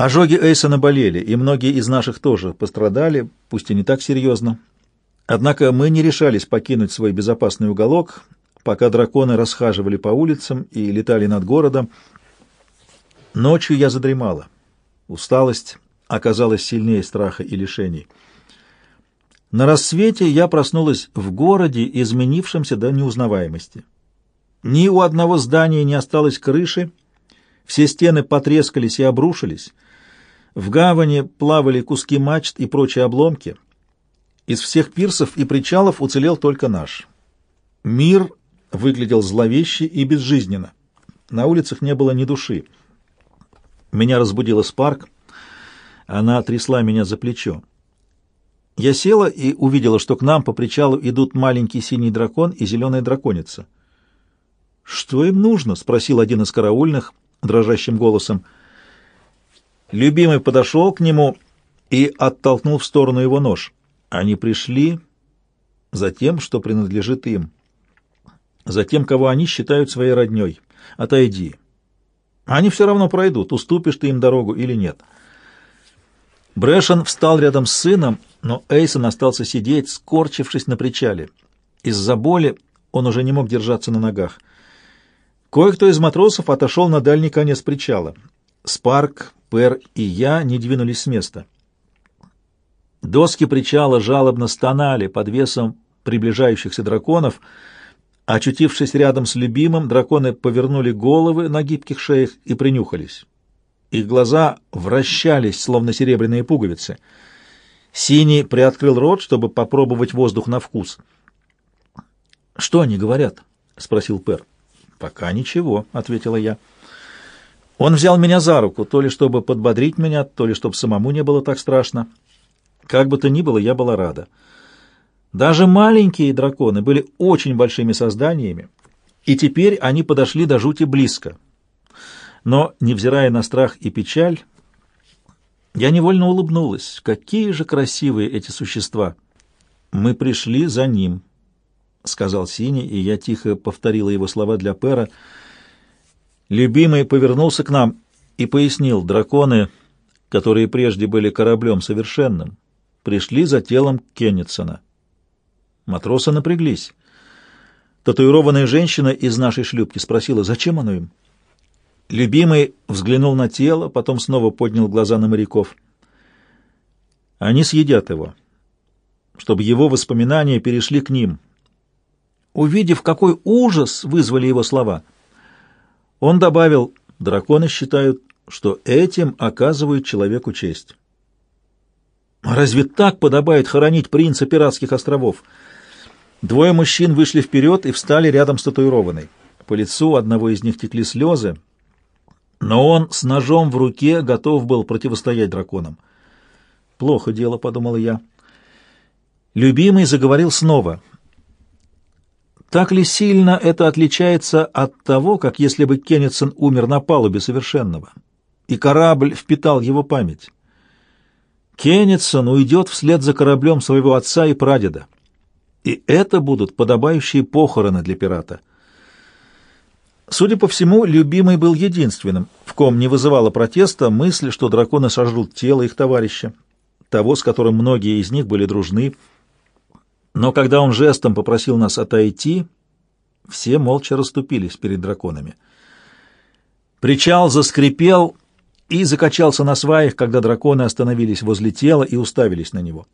Ожоги Эйсона болели, и многие из наших тоже пострадали, пусть и не так серьезно. Однако мы не решались покинуть свой безопасный уголок, пока драконы расхаживали по улицам и летали над городом. Ночью я задремала. Усталость оказалась сильнее страха и лишений. На рассвете я проснулась в городе, изменившемся до неузнаваемости. Ни у одного здания не осталось крыши, все стены потрескались и обрушились — в гавани плавали куски мачт и прочие обломки. Из всех пирсов и причалов уцелел только наш. Мир выглядел зловеще и безжизненно. На улицах не было ни души. Меня разбудила Спарк. Она трясла меня за плечо. Я села и увидела, что к нам по причалу идут маленький синий дракон и зеленая драконица. «Что им нужно?» — спросил один из караульных дрожащим голосом. Любимый подошел к нему и оттолкнул в сторону его нож. Они пришли за тем, что принадлежит им, за тем, кого они считают своей родней. Отойди. Они все равно пройдут, уступишь ты им дорогу или нет. Брэшен встал рядом с сыном, но Эйсон остался сидеть, скорчившись на причале. Из-за боли он уже не мог держаться на ногах. Кое-кто из матросов отошел на дальний конец причала. Спарк Пер и я не двинулись с места. Доски причала жалобно стонали под весом приближающихся драконов. Очутившись рядом с любимым, драконы повернули головы на гибких шеях и принюхались. Их глаза вращались, словно серебряные пуговицы. Синий приоткрыл рот, чтобы попробовать воздух на вкус. «Что они говорят?» — спросил Пер. «Пока ничего», — ответила я. Он взял меня за руку, то ли чтобы подбодрить меня, то ли чтобы самому не было так страшно. Как бы то ни было, я была рада. Даже маленькие драконы были очень большими созданиями, и теперь они подошли до жути близко. Но, невзирая на страх и печаль, я невольно улыбнулась. Какие же красивые эти существа! Мы пришли за ним, — сказал Синий, и я тихо повторила его слова для Пера — Любимый повернулся к нам и пояснил, драконы, которые прежде были кораблем совершенным, пришли за телом Кеннетсона. Матросы напряглись. Татуированная женщина из нашей шлюпки спросила, зачем оно им? Любимый взглянул на тело, потом снова поднял глаза на моряков. Они съедят его, чтобы его воспоминания перешли к ним. Увидев, какой ужас вызвали его слова — он добавил, драконы считают, что этим оказывают человеку честь. Разве так подобает хоронить принца пиратских островов? Двое мужчин вышли вперед и встали рядом с татуированной. По лицу одного из них текли слезы, но он с ножом в руке готов был противостоять драконам. «Плохо дело», — подумал я. Любимый заговорил снова. Так ли сильно это отличается от того, как если бы Кеннетсон умер на палубе совершенного, и корабль впитал его память? Кеннетсон уйдет вслед за кораблем своего отца и прадеда, и это будут подобающие похороны для пирата. Судя по всему, любимый был единственным, в ком не вызывала протеста мысль, что драконы сожрут тело их товарища, того, с которым многие из них были дружны, но когда он жестом попросил нас отойти, все молча расступились перед драконами. Причал заскрипел и закачался на сваях, когда драконы остановились возле тела и уставились на него.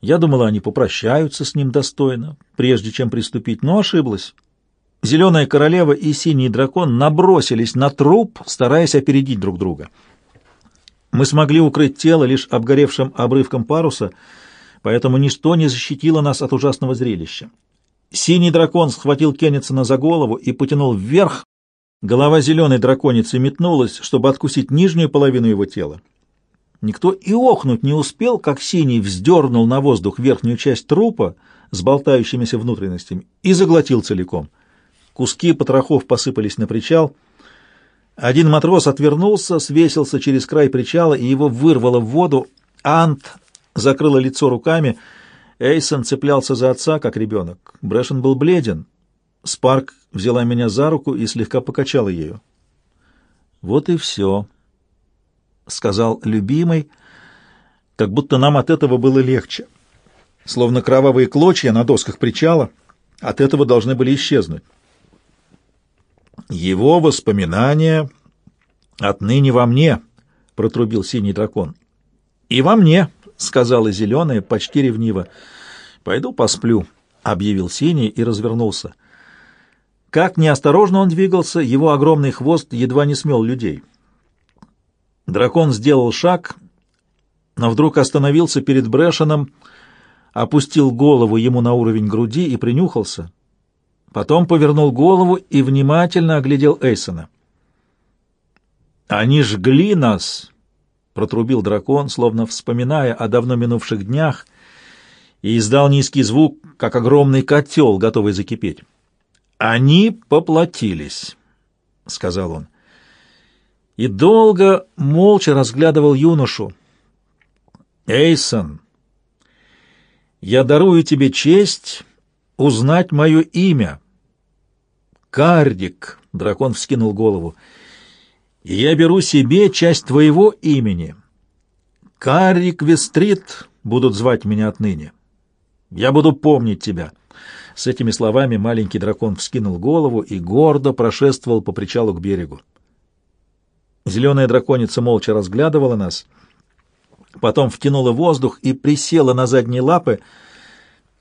Я думала, они попрощаются с ним достойно, прежде чем приступить, но ошиблась. Зеленая королева и синий дракон набросились на труп, стараясь опередить друг друга. Мы смогли укрыть тело лишь обгоревшим обрывком паруса — поэтому ничто не защитило нас от ужасного зрелища. Синий дракон схватил Кеннисона за голову и потянул вверх. Голова зеленой драконицы метнулась, чтобы откусить нижнюю половину его тела. Никто и охнуть не успел, как синий вздернул на воздух верхнюю часть трупа с болтающимися внутренностями и заглотил целиком. Куски потрохов посыпались на причал. Один матрос отвернулся, свесился через край причала, и его вырвало в воду. Ант закрыла лицо руками. Эйсон цеплялся за отца, как ребенок. Брэшен был бледен. Спарк взяла меня за руку и слегка покачала ею. Вот и все. сказал любимый, как будто нам от этого было легче. Словно кровавые клочья на досках причала от этого должны были исчезнуть. Его воспоминания отныне во мне, протрубил синий дракон. И во мне, сказала зеленая почти ревниво. Пойду посплю, объявил синий и развернулся. Как неосторожно он двигался, его огромный хвост едва не смел людей. Дракон сделал шаг, но вдруг остановился перед Брэшеном, опустил голову ему на уровень груди и принюхался. Потом повернул голову и внимательно оглядел Эйсона. «Они жгли нас!» — протрубил дракон, словно вспоминая о давно минувших днях, и издал низкий звук, как огромный котел, готовый закипеть. «Они поплатились», — сказал он. И долго молча разглядывал юношу. «Эйсон, я дарую тебе честь узнать мое имя». «Кардик», — дракон вскинул голову, — «я беру себе часть твоего имени. Кардик Вестрит будут звать меня отныне. Я буду помнить тебя». С этими словами маленький дракон вскинул голову и гордо прошествовал по причалу к берегу. Зеленая драконица молча разглядывала нас, потом втянула воздух и присела на задние лапы.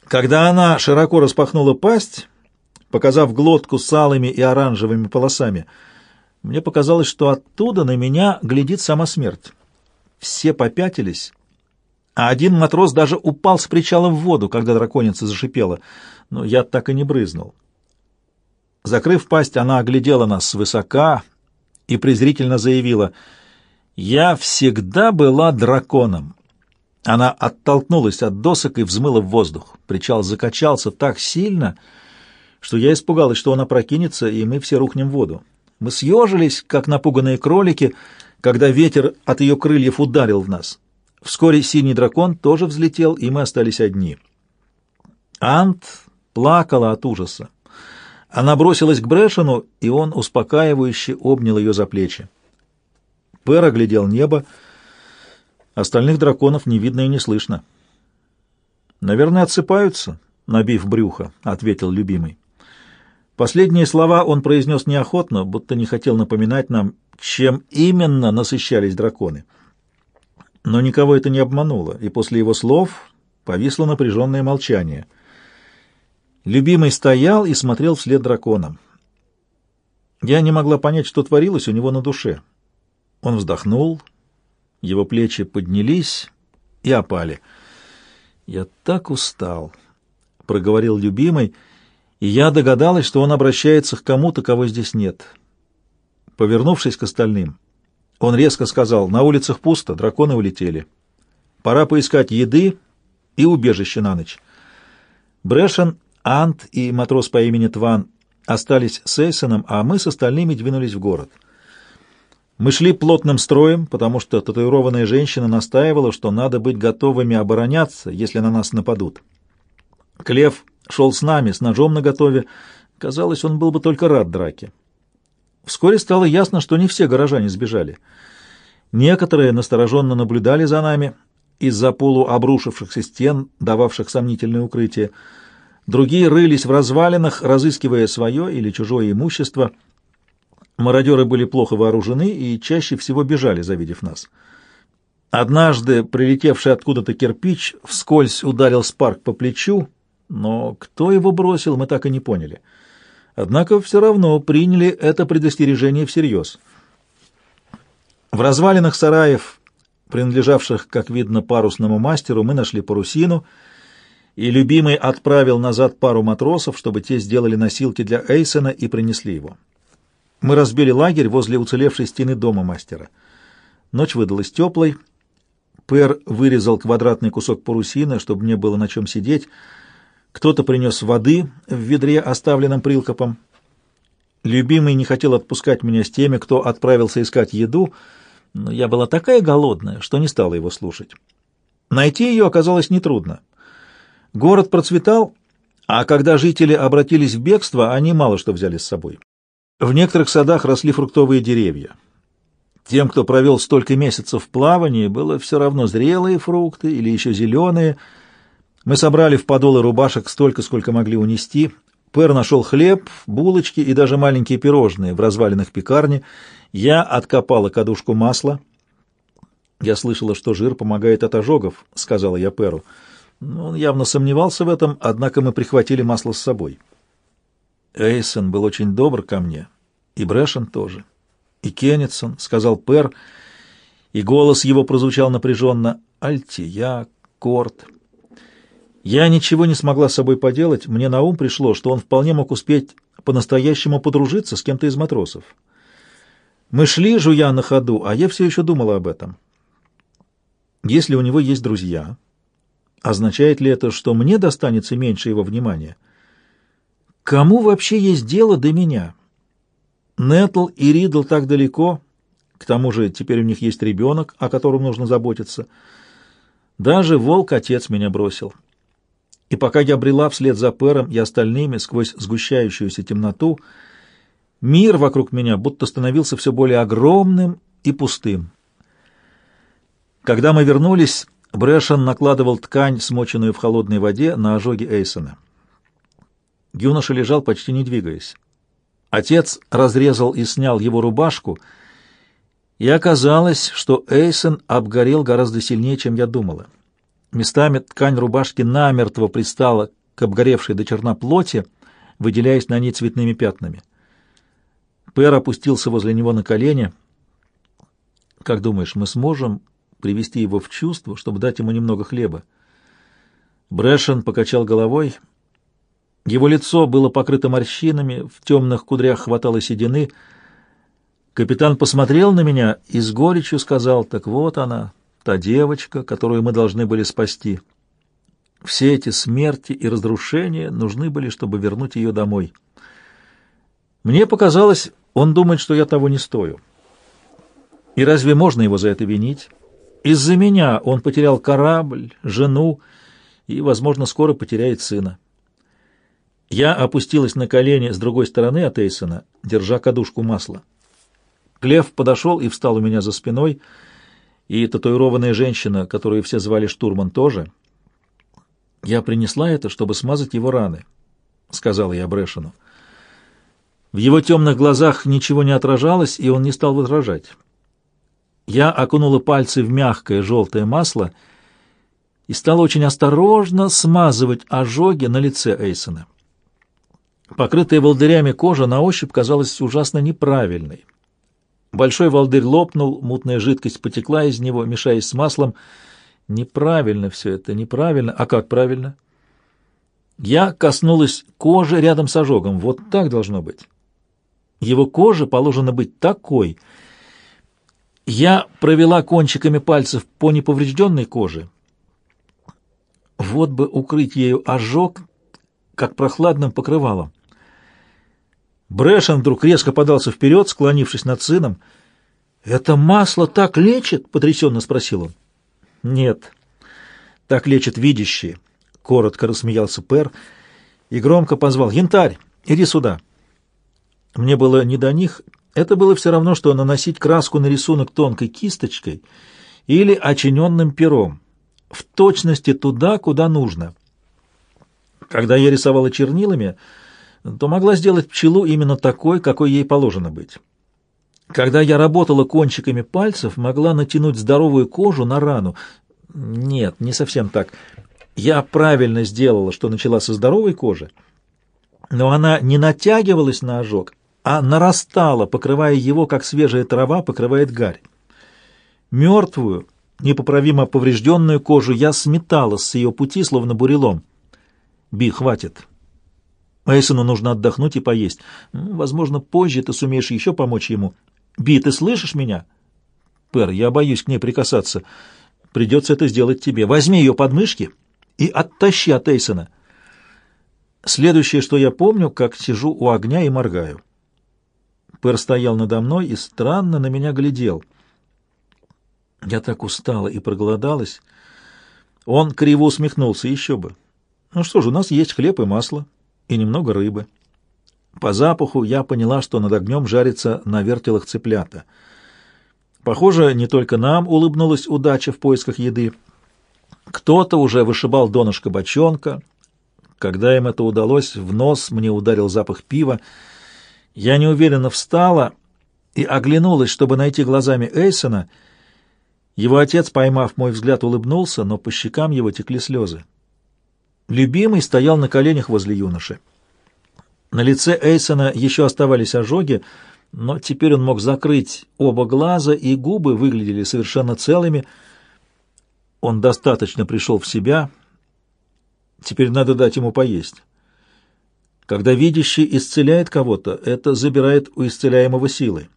Когда она широко распахнула пасть, показав глотку с алыми и оранжевыми полосами, мне показалось, что оттуда на меня глядит сама смерть. Все попятились, а один матрос даже упал с причала в воду, когда драконица зашипела — но я так и не брызнул. Закрыв пасть, она оглядела нас свысока и презрительно заявила, «Я всегда была драконом». Она оттолкнулась от досок и взмыла в воздух. Причал закачался так сильно, что я испугалась, что он опрокинется, и мы все рухнем в воду. Мы съежились, как напуганные кролики, когда ветер от ее крыльев ударил в нас. Вскоре синий дракон тоже взлетел, и мы остались одни. Ант плакала от ужаса. Она бросилась к Брэшену, и он успокаивающе обнял ее за плечи. Пэр оглядел небо. Остальных драконов не видно и не слышно. «Наверное, отсыпаются, набив брюхо», — ответил любимый. Последние слова он произнес неохотно, будто не хотел напоминать нам, чем именно насыщались драконы. Но никого это не обмануло, и после его слов повисло напряженное молчание — Любимый стоял и смотрел вслед драконам. Я не могла понять, что творилось у него на душе. Он вздохнул, его плечи поднялись и опали. «Я так устал», — проговорил любимый, и я догадалась, что он обращается к кому-то, кого здесь нет. Повернувшись к остальным, он резко сказал, «На улицах пусто, драконы улетели. Пора поискать еды и убежище на ночь». Брэшен Ант и матрос по имени Тван остались с Эйсоном, а мы с остальными двинулись в город. Мы шли плотным строем, потому что татуированная женщина настаивала, что надо быть готовыми обороняться, если на нас нападут. Клев шел с нами, с ножом наготове. Казалось, он был бы только рад драке. Вскоре стало ясно, что не все горожане сбежали. Некоторые настороженно наблюдали за нами из-за полуобрушившихся стен, дававших сомнительное укрытие. Другие рылись в развалинах, разыскивая свое или чужое имущество. Мародеры были плохо вооружены и чаще всего бежали, завидев нас. Однажды прилетевший откуда-то кирпич вскользь ударил Спарк по плечу, но кто его бросил, мы так и не поняли. Однако все равно приняли это предостережение всерьез. В развалинах сараев, принадлежавших, как видно, парусному мастеру, мы нашли парусину — и любимый отправил назад пару матросов, чтобы те сделали носилки для Эйсона и принесли его. Мы разбили лагерь возле уцелевшей стены дома мастера. Ночь выдалась теплой. Пэр вырезал квадратный кусок парусины, чтобы мне было на чем сидеть. Кто-то принес воды в ведре, оставленном прилкопом. Любимый не хотел отпускать меня с теми, кто отправился искать еду, но я была такая голодная, что не стала его слушать. Найти ее оказалось нетрудно. Город процветал, а когда жители обратились в бегство, они мало что взяли с собой. В некоторых садах росли фруктовые деревья. Тем, кто провел столько месяцев в плавании, было все равно зрелые фрукты или еще зеленые. Мы собрали в подолы рубашек столько, сколько могли унести. Пэр нашел хлеб, булочки и даже маленькие пирожные в развалинах пекарни. Я откопала кадушку масла. «Я слышала, что жир помогает от ожогов», — сказала я Перу. Он явно сомневался в этом, однако мы прихватили масло с собой. Эйсон был очень добр ко мне, и Брэшен тоже и Кеннетсон, — сказал Пер, и голос его прозвучал напряженно. Альтия, Корт. Я ничего не смогла с собой поделать. Мне на ум пришло, что он вполне мог успеть по-настоящему подружиться с кем-то из матросов. Мы шли, жуя на ходу, а я все еще думала об этом. Если у него есть друзья, означает ли это, что мне достанется меньше его внимания? Кому вообще есть дело до меня?» Нетл и Ридл так далеко, к тому же теперь у них есть ребенок, о котором нужно заботиться. Даже волк-отец меня бросил. И пока я брела вслед за Пером и остальными сквозь сгущающуюся темноту, мир вокруг меня будто становился все более огромным и пустым. Когда мы вернулись, Брэшен накладывал ткань, смоченную в холодной воде, на ожоги Эйсона. Юноша лежал, почти не двигаясь. Отец разрезал и снял его рубашку, и оказалось, что Эйсон обгорел гораздо сильнее, чем я думала. Местами ткань рубашки намертво пристала к обгоревшей до черна плоти, выделяясь на ней цветными пятнами. Пэр опустился возле него на колени. «Как думаешь, мы сможем привести его в чувство, чтобы дать ему немного хлеба?» Брэшен покачал головой — его лицо было покрыто морщинами, в темных кудрях хватало седины. Капитан посмотрел на меня и с горечью сказал, «Так вот она, та девочка, которую мы должны были спасти. Все эти смерти и разрушения нужны были, чтобы вернуть ее домой. Мне показалось, он думает, что я того не стою. И разве можно его за это винить? Из-за меня он потерял корабль, жену и, возможно, скоро потеряет сына. Я опустилась на колени с другой стороны от Эйсона, держа кадушку масла. Клев подошел и встал у меня за спиной, и татуированная женщина, которую все звали штурман, тоже. «Я принесла это, чтобы смазать его раны», — сказала я Брэшену. В его темных глазах ничего не отражалось, и он не стал возражать. Я окунула пальцы в мягкое желтое масло и стала очень осторожно смазывать ожоги на лице Эйсона. Покрытая волдырями кожа на ощупь казалась ужасно неправильной. Большой волдырь лопнул, мутная жидкость потекла из него, мешаясь с маслом. Неправильно все это, неправильно. А как правильно? Я коснулась кожи рядом с ожогом. Вот так должно быть. Его кожа положена быть такой. Я провела кончиками пальцев по неповрежденной коже. Вот бы укрыть ею ожог, как прохладным покрывалом. Брэшен вдруг резко подался вперед, склонившись над сыном. «Это масло так лечит?» — потрясенно спросил он. «Нет, так лечат видящие», — коротко рассмеялся Пер и громко позвал. «Янтарь, иди сюда». Мне было не до них. Это было все равно, что наносить краску на рисунок тонкой кисточкой или очиненным пером, в точности туда, куда нужно. Когда я рисовала чернилами — то могла сделать пчелу именно такой, какой ей положено быть. Когда я работала кончиками пальцев, могла натянуть здоровую кожу на рану. Нет, не совсем так. Я правильно сделала, что начала со здоровой кожи, но она не натягивалась на ожог, а нарастала, покрывая его, как свежая трава покрывает гарь. Мертвую, непоправимо поврежденную кожу я сметала с ее пути, словно бурелом. Би, хватит. Мейсону нужно отдохнуть и поесть. Возможно, позже ты сумеешь еще помочь ему. Би, ты слышишь меня? Пер, я боюсь к ней прикасаться. Придется это сделать тебе. Возьми ее под мышки и оттащи от Эйсона. Следующее, что я помню, как сижу у огня и моргаю. Пер стоял надо мной и странно на меня глядел. Я так устала и проголодалась. Он криво усмехнулся, еще бы. Ну что ж, у нас есть хлеб и масло и немного рыбы. По запаху я поняла, что над огнем жарится на вертелах цыплята. Похоже, не только нам улыбнулась удача в поисках еды. Кто-то уже вышибал донышко бочонка. Когда им это удалось, в нос мне ударил запах пива. Я неуверенно встала и оглянулась, чтобы найти глазами Эйсона. Его отец, поймав мой взгляд, улыбнулся, но по щекам его текли слезы. Любимый стоял на коленях возле юноши. На лице Эйсона еще оставались ожоги, но теперь он мог закрыть оба глаза, и губы выглядели совершенно целыми. Он достаточно пришел в себя. Теперь надо дать ему поесть. Когда видящий исцеляет кого-то, это забирает у исцеляемого силы.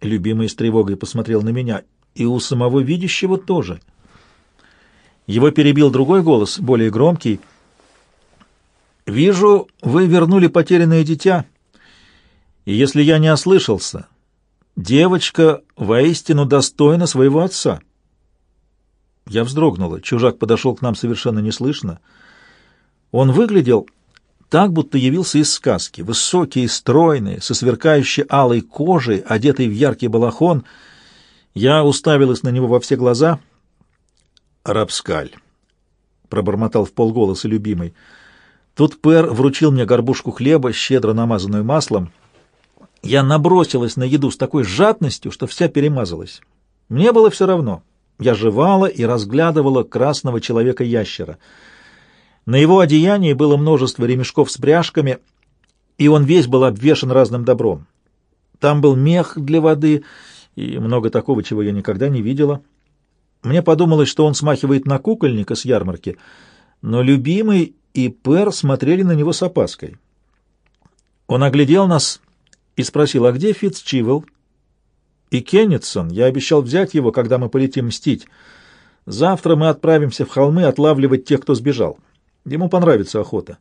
Любимый с тревогой посмотрел на меня, и у самого видящего тоже. Его перебил другой голос, более громкий. «Вижу, вы вернули потерянное дитя». И если я не ослышался, девочка воистину достойна своего отца. Я вздрогнула. Чужак подошел к нам совершенно неслышно. Он выглядел так, будто явился из сказки. Высокий и стройный, со сверкающей алой кожей, одетый в яркий балахон. Я уставилась на него во все глаза. «Рапскаль», — пробормотал в полголоса любимый. Тут Пэр вручил мне горбушку хлеба, щедро намазанную маслом — я набросилась на еду с такой жадностью, что вся перемазалась. Мне было все равно. Я жевала и разглядывала красного человека-ящера. На его одеянии было множество ремешков с пряжками, и он весь был обвешан разным добром. Там был мех для воды и много такого, чего я никогда не видела. Мне подумалось, что он смахивает на кукольника с ярмарки, но любимый и Пэр смотрели на него с опаской. Он оглядел нас и спросил, а где Фитцчивелл? И Кеннетсон, я обещал взять его, когда мы полетим мстить. Завтра мы отправимся в холмы отлавливать тех, кто сбежал. Ему понравится охота.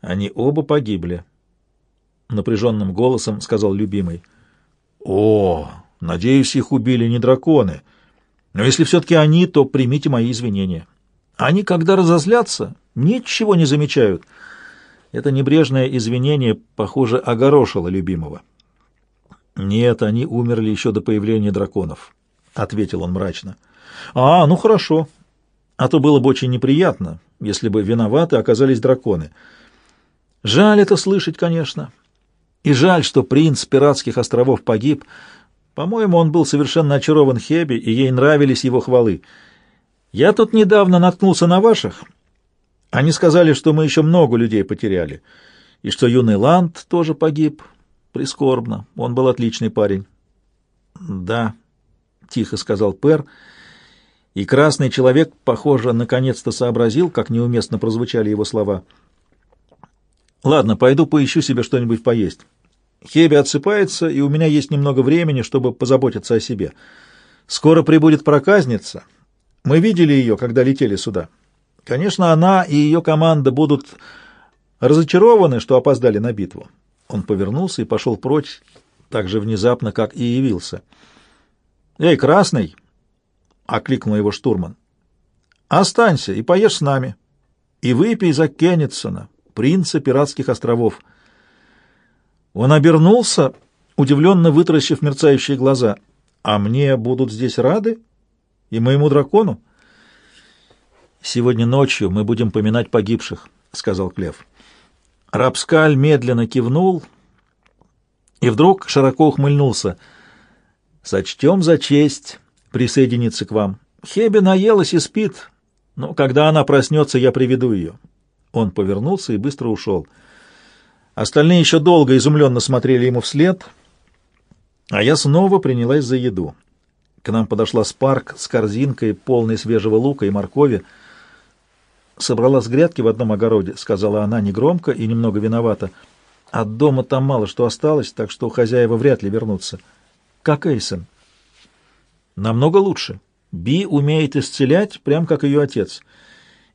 Они оба погибли. Напряженным голосом сказал любимый. О, надеюсь, их убили не драконы. Но если все-таки они, то примите мои извинения. Они, когда разозлятся, ничего не замечают — это небрежное извинение, похоже, огорошило любимого. «Нет, они умерли еще до появления драконов», — ответил он мрачно. «А, ну хорошо. А то было бы очень неприятно, если бы виноваты оказались драконы. Жаль это слышать, конечно. И жаль, что принц пиратских островов погиб. По-моему, он был совершенно очарован Хеби, и ей нравились его хвалы. Я тут недавно наткнулся на ваших, они сказали, что мы еще много людей потеряли, и что юный Ланд тоже погиб. Прискорбно. Он был отличный парень. Да, тихо сказал Пер, и красный человек, похоже, наконец-то сообразил, как неуместно прозвучали его слова. Ладно, пойду поищу себе что-нибудь поесть. Хеби отсыпается, и у меня есть немного времени, чтобы позаботиться о себе. Скоро прибудет проказница. Мы видели ее, когда летели сюда. Конечно, она и ее команда будут разочарованы, что опоздали на битву. Он повернулся и пошел прочь так же внезапно, как и явился. «Эй, Красный!» — окликнул его штурман. «Останься и поешь с нами. И выпей за Кеннетсона, принца пиратских островов». Он обернулся, удивленно вытаращив мерцающие глаза. «А мне будут здесь рады? И моему дракону?» «Сегодня ночью мы будем поминать погибших», — сказал Клев. Рапскаль медленно кивнул и вдруг широко ухмыльнулся. «Сочтем за честь присоединиться к вам. Хеби наелась и спит, но когда она проснется, я приведу ее». Он повернулся и быстро ушел. Остальные еще долго изумленно смотрели ему вслед, а я снова принялась за еду. К нам подошла Спарк с корзинкой, полной свежего лука и моркови собрала с грядки в одном огороде», — сказала она негромко и немного виновата. «От дома там мало что осталось, так что хозяева вряд ли вернутся». «Как Эйсон?» «Намного лучше. Би умеет исцелять, прям как ее отец.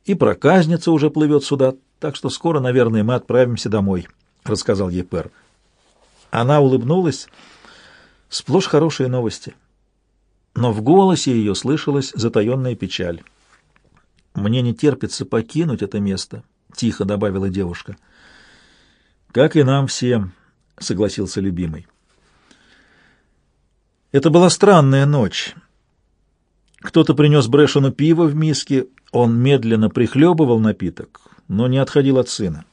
И проказница уже плывет сюда, так что скоро, наверное, мы отправимся домой», — рассказал ей Пер. Она улыбнулась. Сплошь хорошие новости. Но в голосе ее слышалась затаенная печаль. «Мне не терпится покинуть это место», — тихо добавила девушка. «Как и нам всем», — согласился любимый. Это была странная ночь. Кто-то принес Брэшену пиво в миске, он медленно прихлебывал напиток, но не отходил от сына.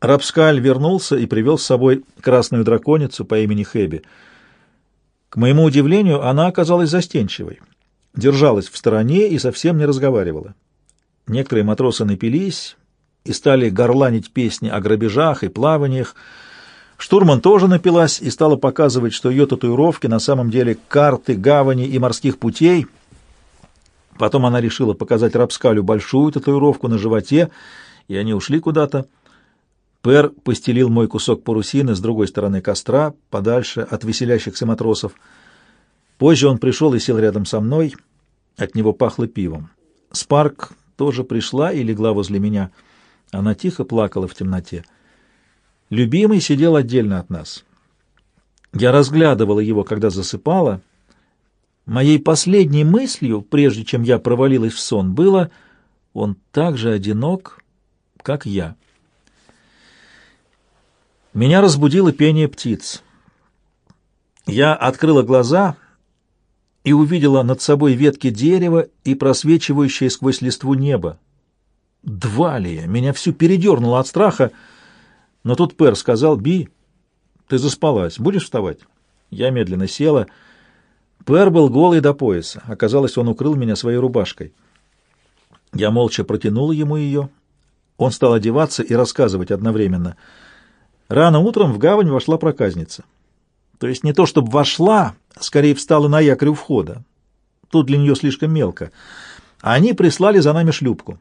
Рапскаль вернулся и привел с собой красную драконицу по имени Хэби. К моему удивлению, она оказалась застенчивой, держалась в стороне и совсем не разговаривала. Некоторые матросы напились и стали горланить песни о грабежах и плаваниях. Штурман тоже напилась и стала показывать, что ее татуировки на самом деле карты гавани и морских путей. Потом она решила показать Рапскалю большую татуировку на животе, и они ушли куда-то. Пер постелил мой кусок парусины с другой стороны костра, подальше от веселящихся матросов. Позже он пришел и сел рядом со мной. От него пахло пивом. Спарк тоже пришла и легла возле меня. Она тихо плакала в темноте. Любимый сидел отдельно от нас. Я разглядывала его, когда засыпала. Моей последней мыслью, прежде чем я провалилась в сон, было «Он так же одинок, как я». Меня разбудило пение птиц. Я открыла глаза и увидела над собой ветки дерева и просвечивающее сквозь листву небо. Двалия! Меня всю передернуло от страха, но тут Пер сказал, «Би, ты заспалась, будешь вставать?» Я медленно села. Пер был голый до пояса. Оказалось, он укрыл меня своей рубашкой. Я молча протянула ему ее. Он стал одеваться и рассказывать одновременно — Рано утром в гавань вошла проказница. То есть не то чтобы вошла, скорее встала на якорь у входа. Тут для нее слишком мелко. Они прислали за нами шлюпку.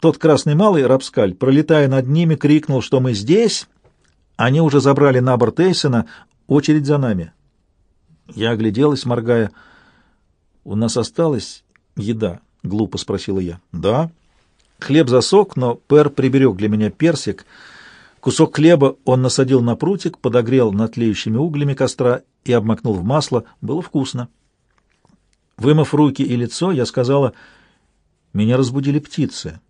Тот красный малый, Рапскаль, пролетая над ними, крикнул, что мы здесь. Они уже забрали на борт Эйсона, очередь за нами. Я огляделась, моргая. «У нас осталась еда?» — глупо спросила я. «Да». Хлеб засох, но Пер приберег для меня персик — Кусок хлеба он насадил на прутик, подогрел над тлеющими углями костра и обмакнул в масло. Было вкусно. Вымыв руки и лицо, я сказала, «Меня разбудили птицы.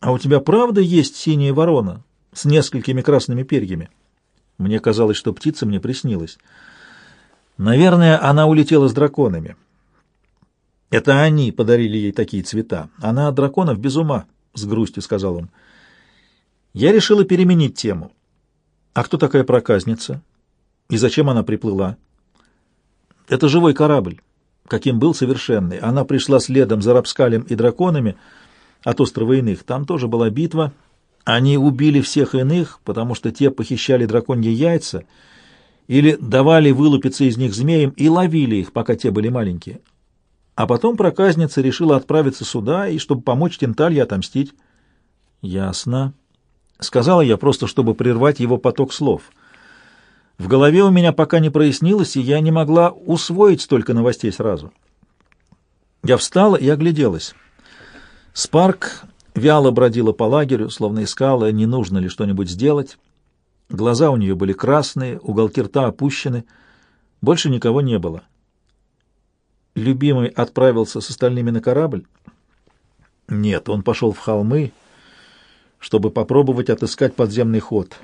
А у тебя правда есть синяя ворона с несколькими красными перьями?» Мне казалось, что птица мне приснилась. Наверное, она улетела с драконами. Это они подарили ей такие цвета. Она от драконов без ума, — с грустью сказал он. Я решила переменить тему. А кто такая проказница? И зачем она приплыла? Это живой корабль, каким был совершенный. Она пришла следом за Рапскалем и драконами от острова Иных. Там тоже была битва. Они убили всех иных, потому что те похищали драконьи яйца или давали вылупиться из них змеям и ловили их, пока те были маленькие. А потом проказница решила отправиться сюда и, чтобы помочь Тенталье отомстить. Ясно. Сказала я просто, чтобы прервать его поток слов. В голове у меня пока не прояснилось, и я не могла усвоить столько новостей сразу. Я встала и огляделась. Спарк вяло бродила по лагерю, словно искала, не нужно ли что-нибудь сделать. Глаза у нее были красные, уголки рта опущены. Больше никого не было. Любимый отправился с остальными на корабль? Нет, он пошел в холмы, чтобы попробовать отыскать подземный ход.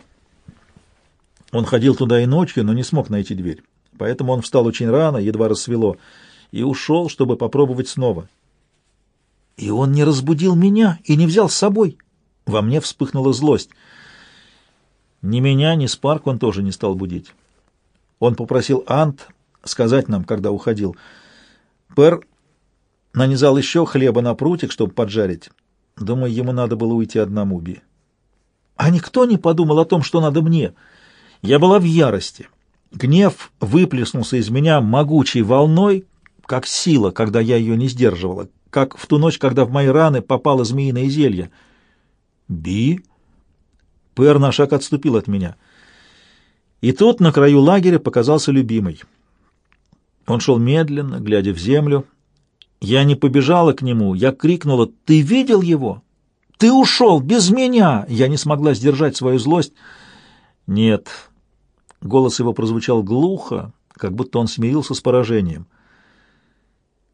Он ходил туда и ночью, но не смог найти дверь. Поэтому он встал очень рано, едва рассвело, и ушел, чтобы попробовать снова. И он не разбудил меня и не взял с собой. Во мне вспыхнула злость. Ни меня, ни Спарк он тоже не стал будить. Он попросил Ант сказать нам, когда уходил. Пер нанизал еще хлеба на прутик, чтобы поджарить. Думаю, ему надо было уйти одному, Би. А никто не подумал о том, что надо мне. Я была в ярости. Гнев выплеснулся из меня могучей волной, как сила, когда я ее не сдерживала, как в ту ночь, когда в мои раны попало змеиное зелье. «Би?» Пэр на шаг отступил от меня. И тут на краю лагеря показался любимый. Он шел медленно, глядя в землю, я не побежала к нему, я крикнула «Ты видел его? Ты ушел без меня!» Я не смогла сдержать свою злость. «Нет». Голос его прозвучал глухо, как будто он смирился с поражением.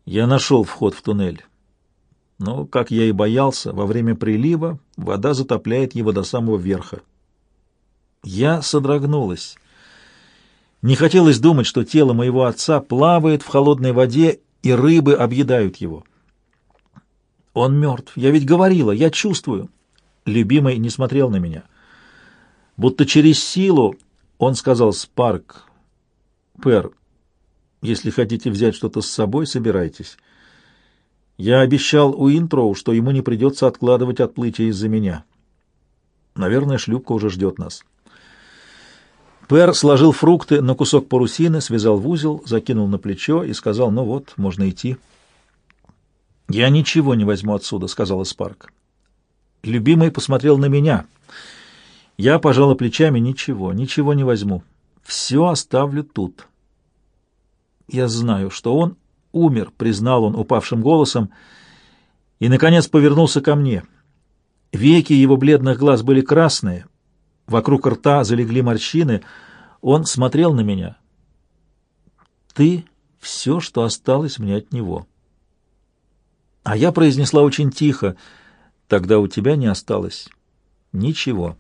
Я нашел вход в туннель. Но, как я и боялся, во время прилива вода затопляет его до самого верха. Я содрогнулась. Не хотелось думать, что тело моего отца плавает в холодной воде, и рыбы объедают его. Он мертв. Я ведь говорила, я чувствую. Любимый не смотрел на меня. Будто через силу он сказал «Спарк, Пэр, если хотите взять что-то с собой, собирайтесь. Я обещал Уинтроу, что ему не придется откладывать отплытие из-за меня. Наверное, шлюпка уже ждет нас». Пэр сложил фрукты на кусок парусины, связал в узел, закинул на плечо и сказал, ну вот, можно идти. «Я ничего не возьму отсюда», — сказала Спарк. Любимый посмотрел на меня. Я пожала плечами, ничего, ничего не возьму. Все оставлю тут. Я знаю, что он умер, признал он упавшим голосом, и, наконец, повернулся ко мне. Веки его бледных глаз были красные — Вокруг рта залегли морщины. Он смотрел на меня. «Ты — все, что осталось мне от него». А я произнесла очень тихо. «Тогда у тебя не осталось ничего».